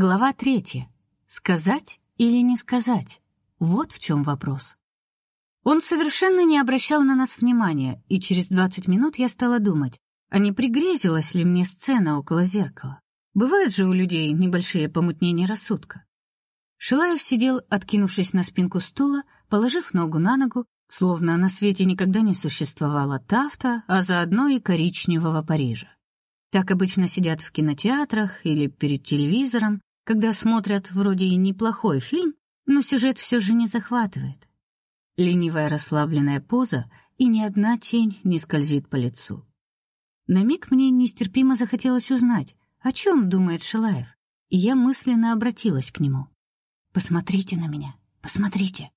Глава третья. Сказать или не сказать? Вот в чем вопрос. Он совершенно не обращал на нас внимания, и через двадцать минут я стала думать, а не пригрезилась ли мне сцена около зеркала. Бывают же у людей небольшие помутнения рассудка. Шилаев сидел, откинувшись на спинку стула, положив ногу на ногу, словно на свете никогда не существовало Тафта, а заодно и коричневого Парижа. Так обычно сидят в кинотеатрах или перед телевизором, когда смотрят вроде и неплохой фильм, но сюжет все же не захватывает. Ленивая расслабленная поза, и ни одна тень не скользит по лицу. На миг мне нестерпимо захотелось узнать, о чем думает Шилаев, и я мысленно обратилась к нему. Посмотрите на меня, посмотрите.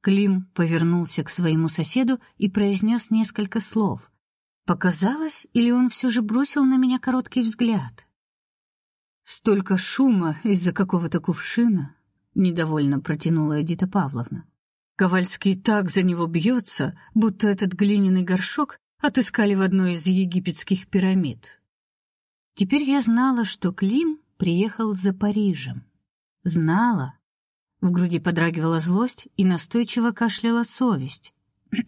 Клим повернулся к своему соседу и произнес несколько слов. Показалось, или он все же бросил на меня короткий взгляд. Столько шума из-за какого-то кувшина, недовольно протянула Эдита Павловна. Ковальский так за него бьется, будто этот глиняный горшок отыскали в одной из египетских пирамид. Теперь я знала, что Клим приехал за Парижем. Знала. В груди подрагивала злость и настойчиво кашляла совесть.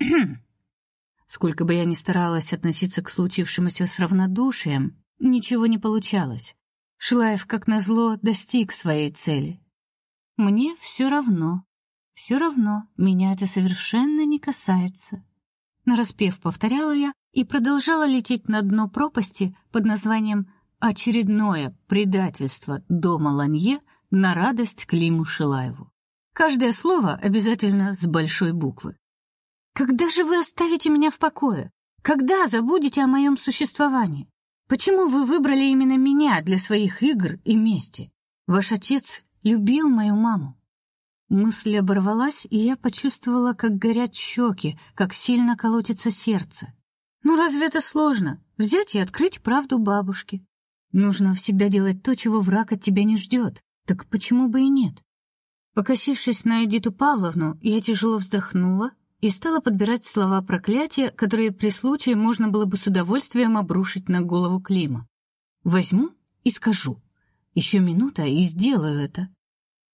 Сколько бы я ни старалась относиться к случившемуся с равнодушием, ничего не получалось. Шилаев, как назло, достиг своей цели. Мне все равно. все равно, меня это совершенно не касается. Нараспев повторяла я и продолжала лететь на дно пропасти под названием «Очередное предательство дома Ланье» на радость Климу Шилаеву. Каждое слово обязательно с большой буквы. Когда же вы оставите меня в покое? Когда забудете о моем существовании? Почему вы выбрали именно меня для своих игр и мести? Ваш отец любил мою маму. Мысль оборвалась, и я почувствовала, как горят щеки, как сильно колотится сердце. Ну разве это сложно взять и открыть правду бабушке? Нужно всегда делать то, чего враг от тебя не ждет. Так почему бы и нет? Покосившись на Эдиту Павловну, я тяжело вздохнула и стала подбирать слова проклятия, которые при случае можно было бы с удовольствием обрушить на голову Клима. Возьму и скажу. Еще минута и сделаю это.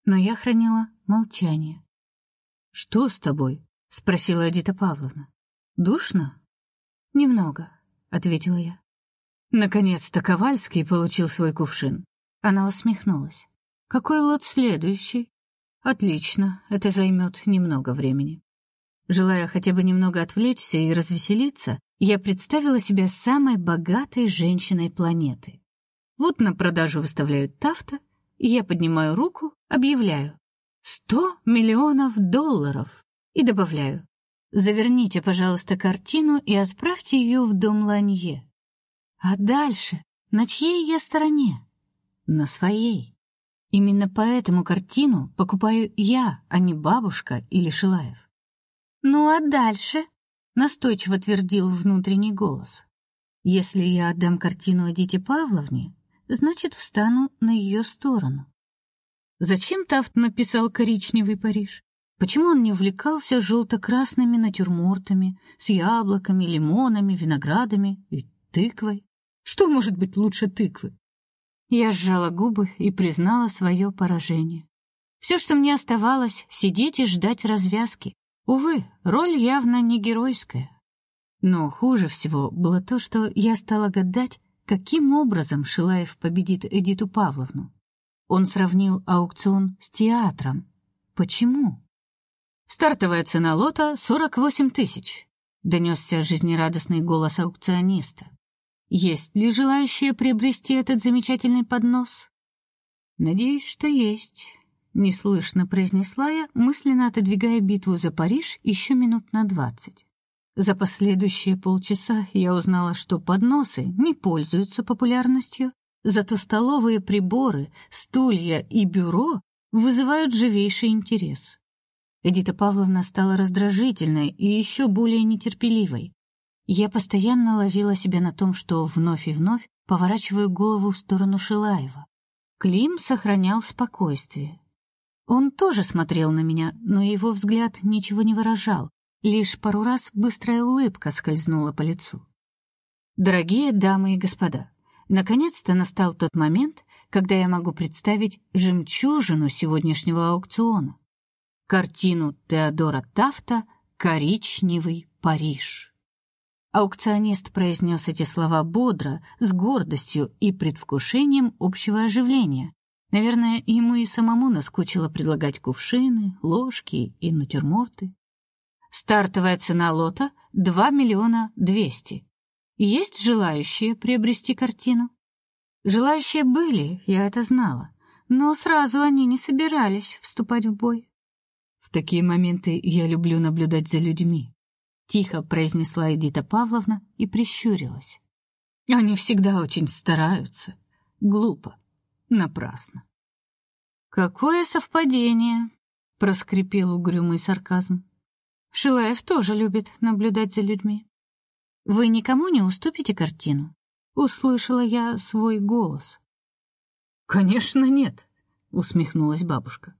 Но я хранила молчание. Что с тобой? спросила Эдита Павловна. Душно? Немного, ответила я. Наконец-то Ковальский получил свой кувшин. Она усмехнулась. Какой лот следующий? Отлично, это займет немного времени. Желая хотя бы немного отвлечься и развеселиться, я представила себя самой богатой женщиной планеты. Вот на продажу выставляют тафта, и я поднимаю руку, объявляю: сто миллионов долларов и добавляю: заверните, пожалуйста, картину и отправьте ее в дом Ланье. А дальше на чьей я стороне? На своей. Именно поэтому картину покупаю я, а не бабушка или Шилаев. Ну а дальше? настойчиво твердил внутренний голос. Если я отдам картину Эдите Павловне, значит, встану на ее сторону. Зачем Тафт написал коричневый Париж? Почему он не увлекался желто красными натюрмортами с яблоками, лимонами, виноградами и тыквой? Что может быть лучше тыквы? Я сжала губы и признала свое поражение. Все, что мне оставалось, сидеть и ждать развязки. Увы, роль явно не геройская. Но хуже всего было то, что я стала гадать, каким образом Шилаев победит Эдиту Павловну. Он сравнил аукцион с театром. Почему? Стартовая цена лота сорок восемь тысяч. Донесся жизнерадостный голос аукциониста. Есть ли желающие приобрести этот замечательный поднос? Надеюсь, что есть неслышно произнесла я, мысленно отодвигая битву за Париж еще минут на двадцать. За последующие полчаса я узнала, что подносы не пользуются популярностью, зато столовые приборы, стулья и бюро вызывают живейший интерес. Эдита Павловна стала раздражительной и еще более нетерпеливой. Я постоянно ловила себя на том, что вновь и вновь поворачиваю голову в сторону Шилаева. Клим сохранял спокойствие, он тоже смотрел на меня, но его взгляд ничего не выражал, лишь пару раз быстрая улыбка скользнула по лицу. Дорогие дамы и господа, наконец-то настал тот момент, когда я могу представить жемчужину сегодняшнего аукциона? Картину Теодора Тафта «Коричневый Париж». Аукционист произнес эти слова бодро, с гордостью и предвкушением общего оживления. Наверное, ему и самому наскучило предлагать кувшины, ложки и натюрморты. Стартовая цена лота — 2 миллиона 200. Есть желающие приобрести картину? Желающие были, я это знала, но сразу они не собирались вступать в бой. В такие моменты я люблю наблюдать за людьми, тихо произнесла Эдита Павловна и прищурилась. Они всегда очень стараются. Глупо, напрасно. Какое совпадение, проскрипел угрюмый сарказм. Шилаев тоже любит наблюдать за людьми. Вы никому не уступите картину? услышала я свой голос. Конечно, нет, усмехнулась бабушка.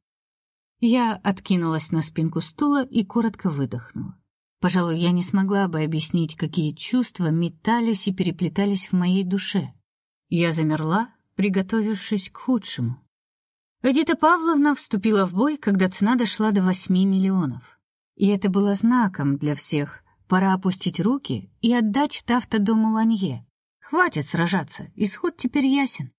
Я откинулась на спинку стула и коротко выдохнула. Пожалуй, я не смогла бы объяснить, какие чувства метались и переплетались в моей душе. Я замерла, приготовившись к худшему. Эдита Павловна вступила в бой, когда цена дошла до восьми миллионов. И это было знаком для всех. Пора опустить руки и отдать Тафта дому Ланье. Хватит сражаться, исход теперь ясен.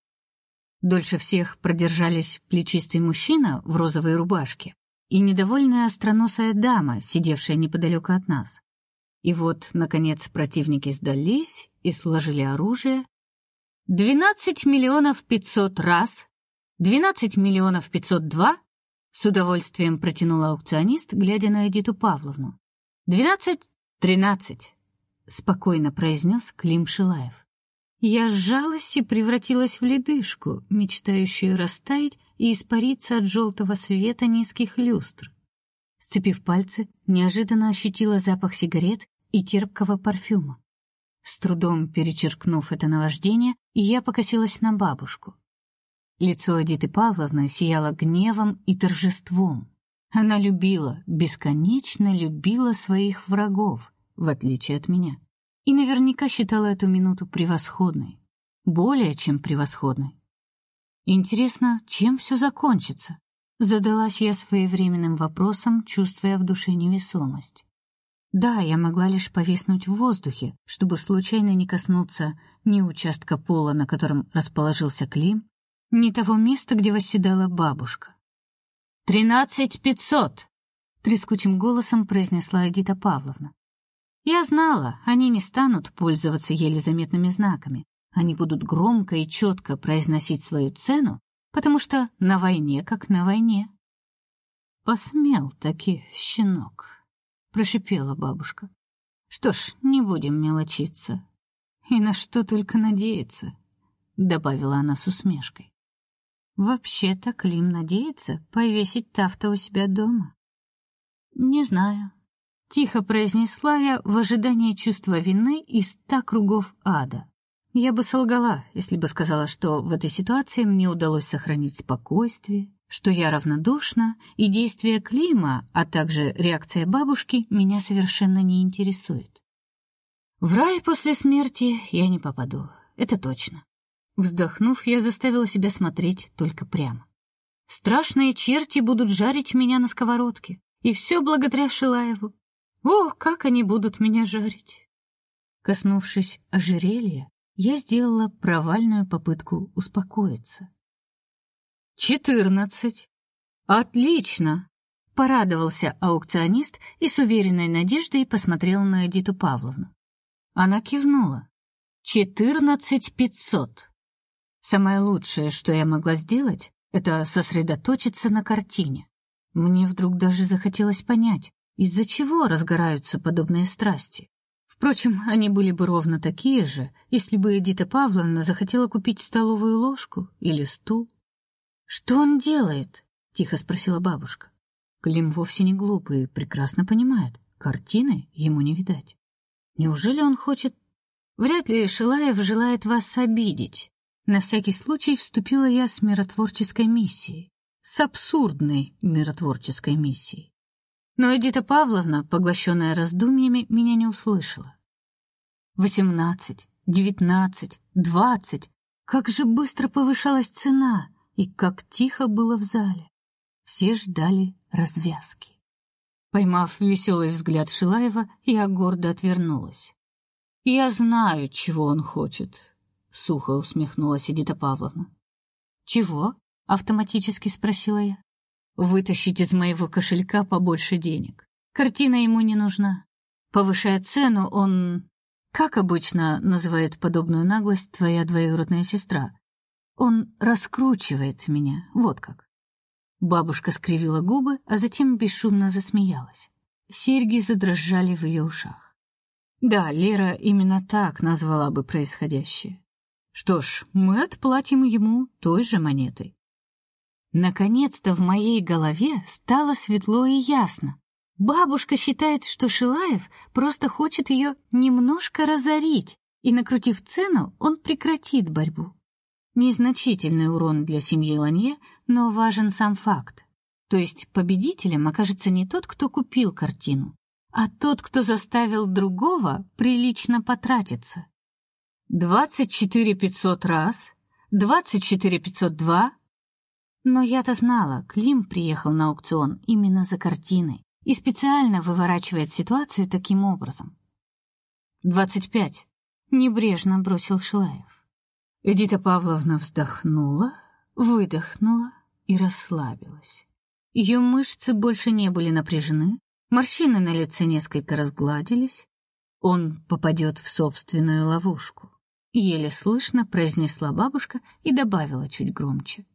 Дольше всех продержались плечистый мужчина в розовой рубашке и недовольная остроносая дама, сидевшая неподалеку от нас. И вот, наконец, противники сдались и сложили оружие. «Двенадцать миллионов пятьсот раз, двенадцать миллионов пятьсот два», с удовольствием протянул аукционист, глядя на Эдиту Павловну. «Двенадцать, тринадцать», — спокойно произнес Клим Шилаев. Я сжалась и превратилась в ледышку, мечтающую растаять и испариться от желтого света низких люстр. Сцепив пальцы, неожиданно ощутила запах сигарет и терпкого парфюма. С трудом перечеркнув это наваждение, я покосилась на бабушку. Лицо Эдиты Павловны сияло гневом и торжеством. Она любила, бесконечно любила своих врагов, в отличие от меня и наверняка считала эту минуту превосходной, более чем превосходной. Интересно, чем все закончится? Задалась я своевременным вопросом, чувствуя в душе невесомость. Да, я могла лишь повиснуть в воздухе, чтобы случайно не коснуться ни участка пола, на котором расположился Клим, ни того места, где восседала бабушка. «Тринадцать пятьсот!» — трескучим голосом произнесла Эдита Павловна. Я знала, они не станут пользоваться еле заметными знаками. Они будут громко и четко произносить свою цену, потому что на войне как на войне. Посмел таки щенок, прошипела бабушка. Что ж, не будем мелочиться. И на что только надеяться, добавила она с усмешкой. Вообще-то Клим надеется повесить Тафта у себя дома. Не знаю, Тихо произнесла я в ожидании чувства вины из ста кругов ада. Я бы солгала, если бы сказала, что в этой ситуации мне удалось сохранить спокойствие, что я равнодушна, и действия Клима, а также реакция бабушки меня совершенно не интересует. В рай после смерти я не попаду, это точно. Вздохнув, я заставила себя смотреть только прямо. Страшные черти будут жарить меня на сковородке, и все благодаря Шилаеву. О, как они будут меня жарить! Коснувшись ожерелья, я сделала провальную попытку успокоиться. «Четырнадцать! Отлично!» — порадовался аукционист и с уверенной надеждой посмотрел на Эдиту Павловну. Она кивнула. «Четырнадцать пятьсот!» Самое лучшее, что я могла сделать, это сосредоточиться на картине. Мне вдруг даже захотелось понять, из-за чего разгораются подобные страсти? Впрочем, они были бы ровно такие же, если бы Эдита Павловна захотела купить столовую ложку или стул. Что он делает? тихо спросила бабушка. Клим вовсе не глупый и прекрасно понимает, картины ему не видать. Неужели он хочет Вряд ли Шилаев желает вас обидеть. На всякий случай вступила я с миротворческой миссией, с абсурдной миротворческой миссией. Но Эдита Павловна, поглощенная раздумьями, меня не услышала. Восемнадцать, девятнадцать, двадцать. Как же быстро повышалась цена и как тихо было в зале. Все ждали развязки. Поймав веселый взгляд Шилаева, я гордо отвернулась. Я знаю, чего он хочет, сухо усмехнулась Эдита Павловна. Чего? автоматически спросила я. Вытащить из моего кошелька побольше денег. Картина ему не нужна. Повышая цену, он как обычно называет подобную наглость твоя двоюродная сестра. Он раскручивает меня, вот как. Бабушка скривила губы, а затем бесшумно засмеялась. Серьги задрожали в ее ушах. Да, Лера именно так назвала бы происходящее. Что ж, мы отплатим ему той же монетой. Наконец-то в моей голове стало светло и ясно. Бабушка считает, что Шилаев просто хочет ее немножко разорить, и накрутив цену, он прекратит борьбу. Незначительный урон для семьи Ланье, но важен сам факт. То есть победителем окажется не тот, кто купил картину, а тот, кто заставил другого прилично потратиться. Двадцать четыре пятьсот раз, двадцать четыре пятьсот два. Но я-то знала, Клим приехал на аукцион именно за картиной и специально выворачивает ситуацию таким образом. «Двадцать пять», — небрежно бросил Шилаев. Эдита Павловна вздохнула, выдохнула и расслабилась. Ее мышцы больше не были напряжены, морщины на лице несколько разгладились. Он попадет в собственную ловушку. Еле слышно произнесла бабушка и добавила чуть громче.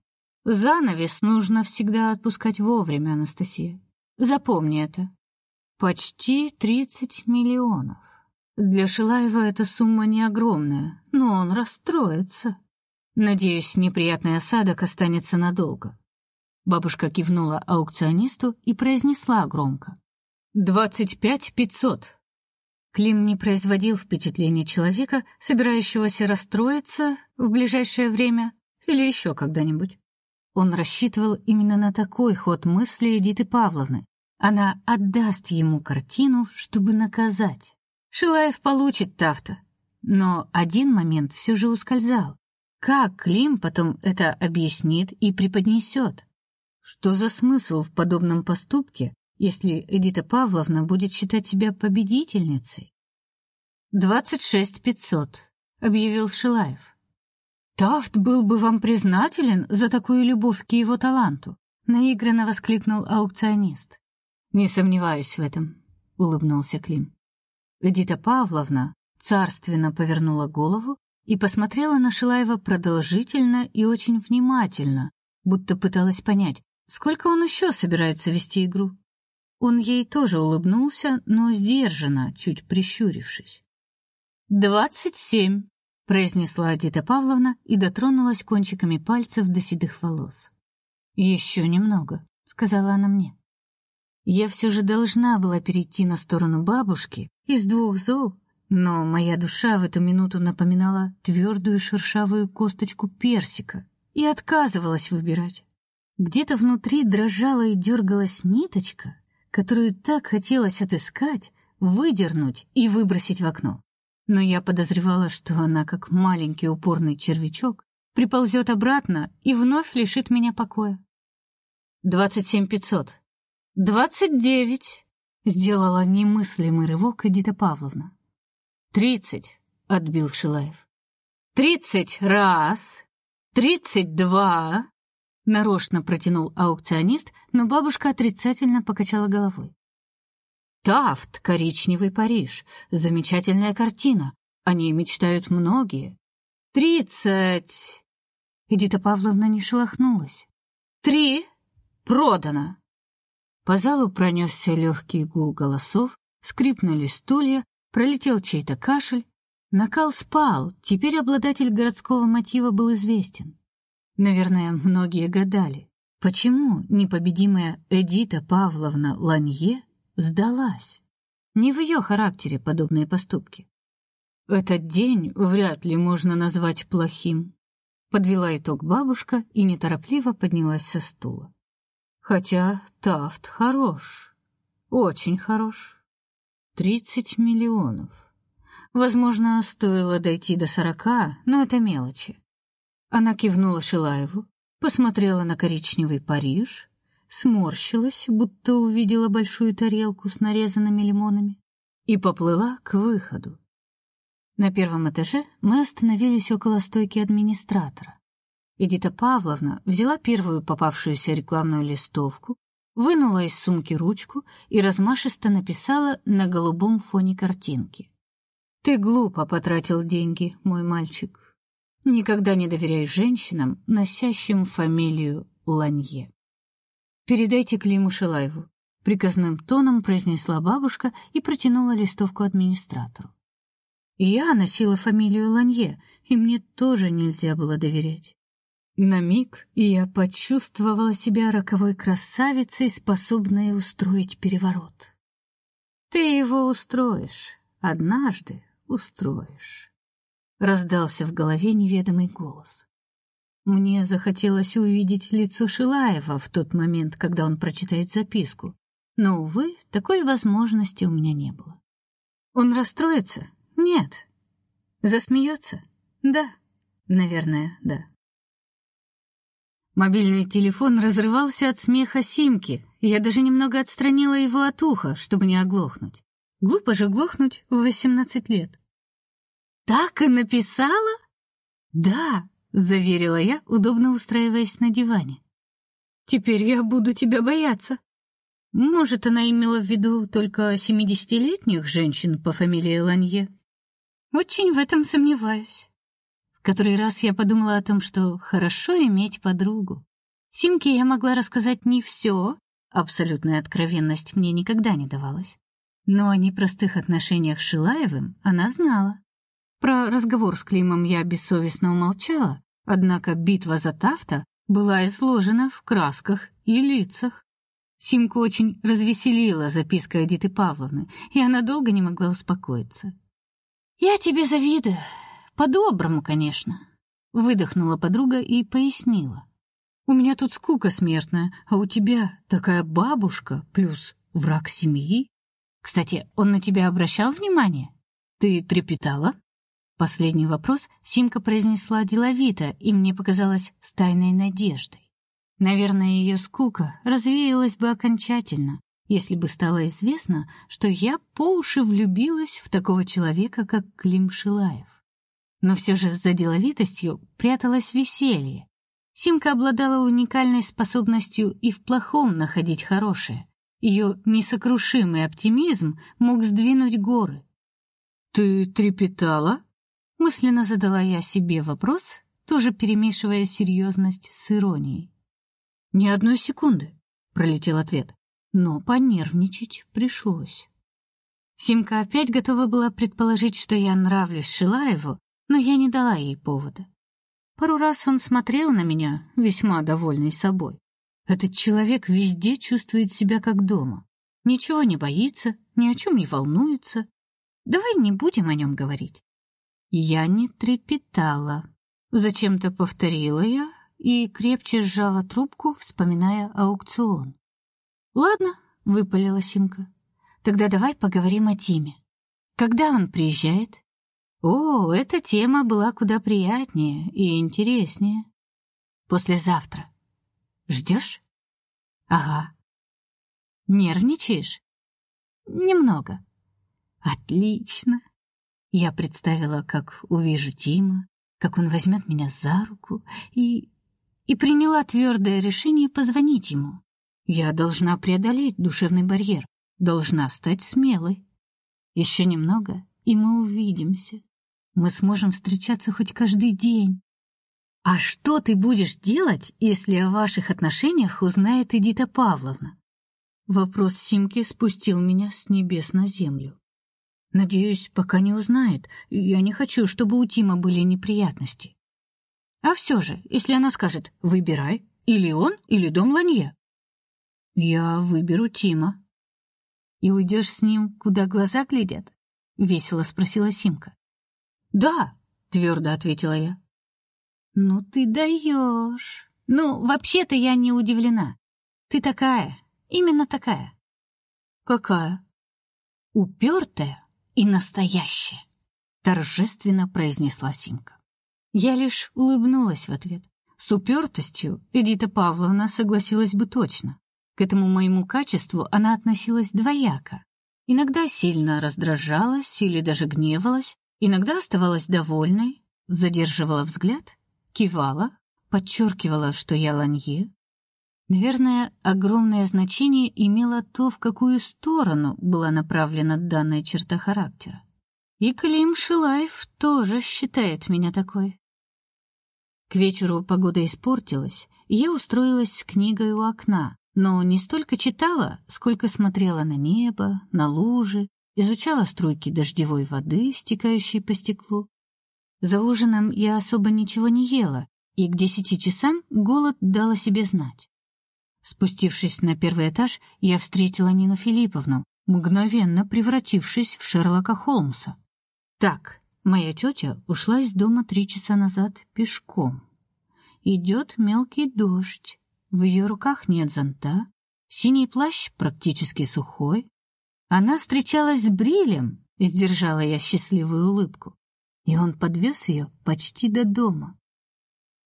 Занавес нужно всегда отпускать вовремя, Анастасия. Запомни это. Почти тридцать миллионов. Для Шилаева эта сумма не огромная, но он расстроится. Надеюсь, неприятный осадок останется надолго. Бабушка кивнула аукционисту и произнесла громко: «Двадцать пять пятьсот». Клим не производил впечатления человека, собирающегося расстроиться в ближайшее время или еще когда-нибудь. Он рассчитывал именно на такой ход мысли Эдиты Павловны. Она отдаст ему картину, чтобы наказать. Шилаев получит Тафта. Но один момент все же ускользал. Как Клим потом это объяснит и преподнесет? Что за смысл в подобном поступке, если Эдита Павловна будет считать себя победительницей? «Двадцать шесть пятьсот», — объявил Шилаев. «Тафт был бы вам признателен за такую любовь к его таланту», — наигранно воскликнул аукционист. «Не сомневаюсь в этом», — улыбнулся Клим. Эдита Павловна царственно повернула голову и посмотрела на Шилаева продолжительно и очень внимательно, будто пыталась понять, сколько он еще собирается вести игру. Он ей тоже улыбнулся, но сдержанно, чуть прищурившись. «Двадцать семь», — произнесла Эдита Павловна и дотронулась кончиками пальцев до седых волос. «Еще немного», — сказала она мне. Я все же должна была перейти на сторону бабушки из двух зол, но моя душа в эту минуту напоминала твердую шершавую косточку персика и отказывалась выбирать. Где-то внутри дрожала и дергалась ниточка, которую так хотелось отыскать, выдернуть и выбросить в окно. Но я подозревала, что она, как маленький упорный червячок, приползет обратно и вновь лишит меня покоя. «Двадцать семь пятьсот», «Двадцать девять», — сделала немыслимый рывок Эдита Павловна. «Тридцать», — отбил Шилаев. «Тридцать раз! Тридцать два!» Нарочно протянул аукционист, но бабушка отрицательно покачала головой. «Тафт, коричневый Париж. Замечательная картина. О ней мечтают многие. Тридцать...» Эдита Павловна не шелохнулась. «Три! Продано!» По залу пронесся легкий гул голосов, скрипнули стулья, пролетел чей-то кашель. Накал спал, теперь обладатель городского мотива был известен. Наверное, многие гадали, почему непобедимая Эдита Павловна Ланье сдалась. Не в ее характере подобные поступки. Этот день вряд ли можно назвать плохим. Подвела итог бабушка и неторопливо поднялась со стула. Хотя Тафт хорош, очень хорош. Тридцать миллионов. Возможно, стоило дойти до сорока, но это мелочи. Она кивнула Шилаеву, посмотрела на коричневый Париж, сморщилась, будто увидела большую тарелку с нарезанными лимонами, и поплыла к выходу. На первом этаже мы остановились около стойки администратора. Эдита Павловна взяла первую попавшуюся рекламную листовку, вынула из сумки ручку и размашисто написала на голубом фоне картинки: "Ты глупо потратил деньги, мой мальчик. Никогда не доверяй женщинам, носящим фамилию Ланье". Передайте Климу Шилаеву, приказным тоном произнесла бабушка и протянула листовку администратору. Я носила фамилию Ланье, и мне тоже нельзя было доверять. На миг я почувствовала себя роковой красавицей, способной устроить переворот. Ты его устроишь, однажды устроишь. Раздался в голове неведомый голос. Мне захотелось увидеть лицо Шилаева в тот момент, когда он прочитает записку, но увы, такой возможности у меня не было. Он расстроится? Нет. Засмеется? Да. Наверное, да. Мобильный телефон разрывался от смеха Симки, и я даже немного отстранила его от уха, чтобы не оглохнуть. Глупо же глохнуть в восемнадцать лет. Так и написала? Да, заверила я, удобно устраиваясь на диване. Теперь я буду тебя бояться. Может, она имела в виду только семидесятилетних женщин по фамилии Ланье? Очень в этом сомневаюсь который раз я подумала о том, что хорошо иметь подругу. Симке я могла рассказать не все, абсолютная откровенность мне никогда не давалась. Но о непростых отношениях с Шилаевым она знала. Про разговор с Климом я бессовестно умолчала, однако битва за Тафта была изложена в красках и лицах. Симку очень развеселила записка Эдиты Павловны, и она долго не могла успокоиться. «Я тебе завидую», по-доброму, конечно, выдохнула подруга и пояснила. У меня тут скука смертная, а у тебя такая бабушка плюс враг семьи. Кстати, он на тебя обращал внимание? Ты трепетала? Последний вопрос Симка произнесла деловито, и мне показалось с тайной надеждой. Наверное, ее скука развеялась бы окончательно, если бы стало известно, что я по уши влюбилась в такого человека, как Клим Шилаев. Но все же за деловитостью пряталось веселье. Симка обладала уникальной способностью и в плохом находить хорошее. Ее несокрушимый оптимизм мог сдвинуть горы. Ты трепетала? мысленно задала я себе вопрос, тоже перемешивая серьезность с иронией. Ни одной секунды, пролетел ответ. Но понервничать пришлось. Симка опять готова была предположить, что я нравлюсь Шилаеву, но я не дала ей повода. Пару раз он смотрел на меня, весьма довольный собой. Этот человек везде чувствует себя как дома. Ничего не боится, ни о чем не волнуется. Давай не будем о нем говорить. Я не трепетала. Зачем-то повторила я и крепче сжала трубку, вспоминая аукцион. Ладно, выпалила Симка. Тогда давай поговорим о Тиме. Когда он приезжает? О, эта тема была куда приятнее и интереснее. Послезавтра. Ждешь? Ага. Нервничаешь? Немного. Отлично. Я представила, как увижу Тима, как он возьмет меня за руку и и приняла твердое решение позвонить ему. Я должна преодолеть душевный барьер, должна стать смелой. Еще немного, и мы увидимся мы сможем встречаться хоть каждый день. А что ты будешь делать, если о ваших отношениях узнает Эдита Павловна? Вопрос Симки спустил меня с небес на землю. Надеюсь, пока не узнает. Я не хочу, чтобы у Тима были неприятности. А все же, если она скажет: "Выбирай, или он, или дом Ланье". Я выберу Тима. И уйдешь с ним, куда глаза глядят? весело спросила Симка. Да, твердо ответила я. Ну ты даешь. Ну, вообще-то я не удивлена. Ты такая, именно такая. Какая? Упертая и настоящая, торжественно произнесла Симка. Я лишь улыбнулась в ответ. С упертостью Эдита Павловна согласилась бы точно. К этому моему качеству она относилась двояко. Иногда сильно раздражалась или даже гневалась, иногда оставалась довольной, задерживала взгляд, кивала, подчеркивала, что я ланье. Наверное, огромное значение имело то, в какую сторону была направлена данная черта характера. И Клим Шилаев тоже считает меня такой. К вечеру погода испортилась, и я устроилась с книгой у окна, но не столько читала, сколько смотрела на небо, на лужи, изучала струйки дождевой воды, стекающей по стеклу. За ужином я особо ничего не ела, и к десяти часам голод дал о себе знать. Спустившись на первый этаж, я встретила Нину Филипповну, мгновенно превратившись в Шерлока Холмса. Так, моя тетя ушла из дома три часа назад пешком. Идет мелкий дождь. В ее руках нет зонта, синий плащ практически сухой. Она встречалась с Брилем, сдержала я счастливую улыбку, и он подвез ее почти до дома.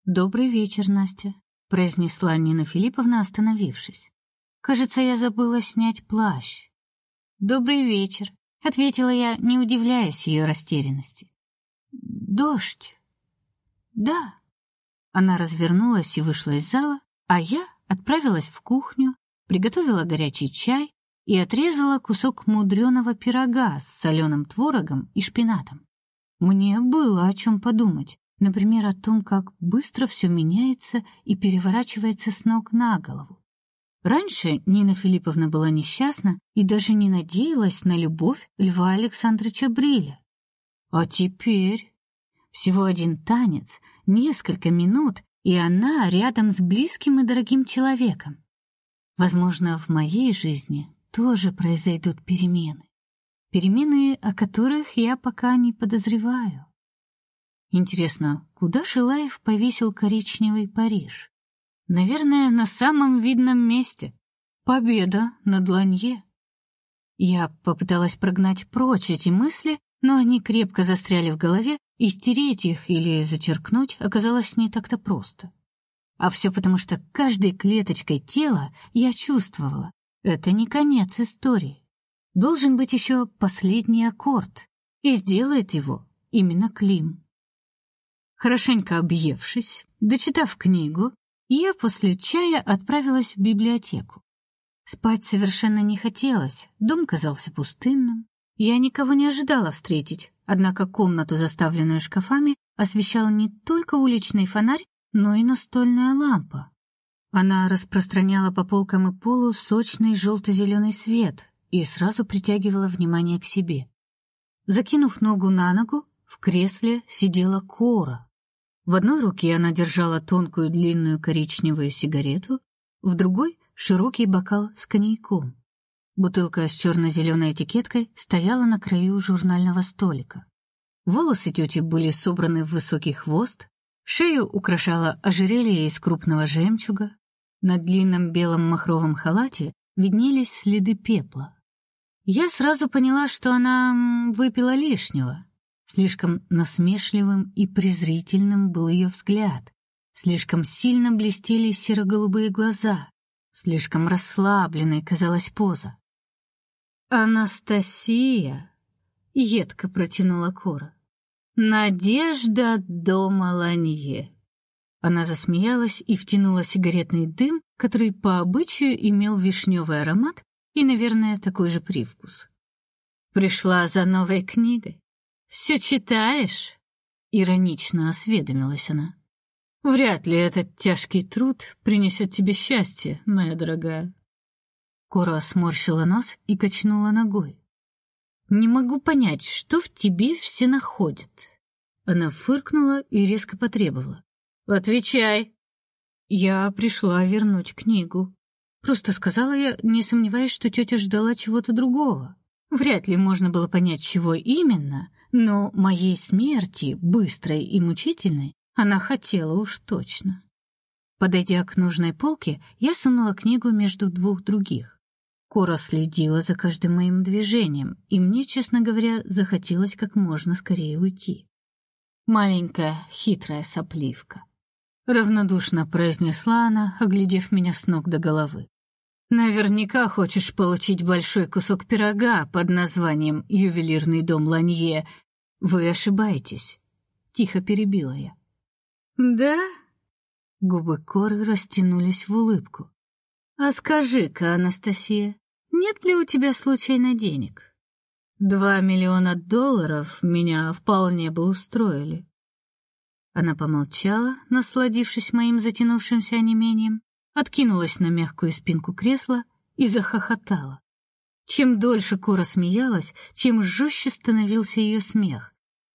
Добрый вечер, Настя, произнесла Нина Филипповна, остановившись. Кажется, я забыла снять плащ. Добрый вечер, ответила я, не удивляясь ее растерянности. Дождь. Да. Она развернулась и вышла из зала, а я отправилась в кухню, приготовила горячий чай и отрезала кусок мудреного пирога с соленым творогом и шпинатом. Мне было о чем подумать, например, о том, как быстро все меняется и переворачивается с ног на голову. Раньше Нина Филипповна была несчастна и даже не надеялась на любовь Льва Александровича Бриля. А теперь всего один танец, несколько минут, и она рядом с близким и дорогим человеком. Возможно, в моей жизни тоже произойдут перемены. Перемены, о которых я пока не подозреваю. Интересно, куда Шилаев повесил коричневый Париж? Наверное, на самом видном месте. Победа над Ланье. Я попыталась прогнать прочь эти мысли, но они крепко застряли в голове, и стереть их или зачеркнуть оказалось не так-то просто. А все потому, что каждой клеточкой тела я чувствовала, это не конец истории. Должен быть еще последний аккорд, и сделает его именно Клим. Хорошенько объевшись, дочитав книгу, я после чая отправилась в библиотеку. Спать совершенно не хотелось, дом казался пустынным. Я никого не ожидала встретить, Однако комнату, заставленную шкафами, освещал не только уличный фонарь, но и настольная лампа. Она распространяла по полкам и полу сочный желто зеленый свет и сразу притягивала внимание к себе. Закинув ногу на ногу, в кресле сидела Кора. В одной руке она держала тонкую длинную коричневую сигарету, в другой широкий бокал с коньяком. Бутылка с черно зеленой этикеткой стояла на краю журнального столика. Волосы тети были собраны в высокий хвост, шею украшало ожерелье из крупного жемчуга, на длинном белом махровом халате виднелись следы пепла. Я сразу поняла, что она выпила лишнего. Слишком насмешливым и презрительным был ее взгляд. Слишком сильно блестели серо-голубые глаза. Слишком расслабленной казалась поза. Анастасия, едко протянула Кора. Надежда дома Ланье. Она засмеялась и втянула сигаретный дым, который по обычаю имел вишневый аромат и, наверное, такой же привкус. Пришла за новой книгой. Все читаешь? иронично осведомилась она. Вряд ли этот тяжкий труд принесет тебе счастье, моя дорогая. Кора сморщила нос и качнула ногой. Не могу понять, что в тебе все находят. Она фыркнула и резко потребовала: "Отвечай". Я пришла вернуть книгу. Просто сказала я, не сомневаясь, что тетя ждала чего-то другого. Вряд ли можно было понять, чего именно, но моей смерти, быстрой и мучительной, она хотела уж точно. Подойдя к нужной полке, я сунула книгу между двух других. Кора следила за каждым моим движением, и мне, честно говоря, захотелось как можно скорее уйти. Маленькая хитрая сопливка. Равнодушно произнесла она, оглядев меня с ног до головы. Наверняка хочешь получить большой кусок пирога под названием «Ювелирный дом Ланье». Вы ошибаетесь. Тихо перебила я. Да? Губы Коры растянулись в улыбку. А скажи-ка, Анастасия, нет ли у тебя случайно денег? Два миллиона долларов меня вполне бы устроили. Она помолчала, насладившись моим затянувшимся онемением, откинулась на мягкую спинку кресла и захохотала. Чем дольше Кора смеялась, тем жестче становился ее смех.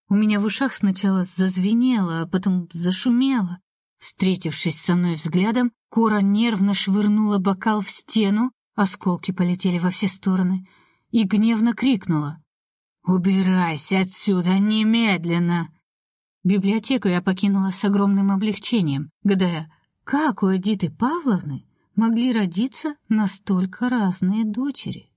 У меня в ушах сначала зазвенело, а потом зашумело. Встретившись со мной взглядом, Кора нервно швырнула бокал в стену, осколки полетели во все стороны, и гневно крикнула: "Убирайся отсюда немедленно!" Библиотеку я покинула с огромным облегчением, гадая, как у Эдиты Павловны могли родиться настолько разные дочери?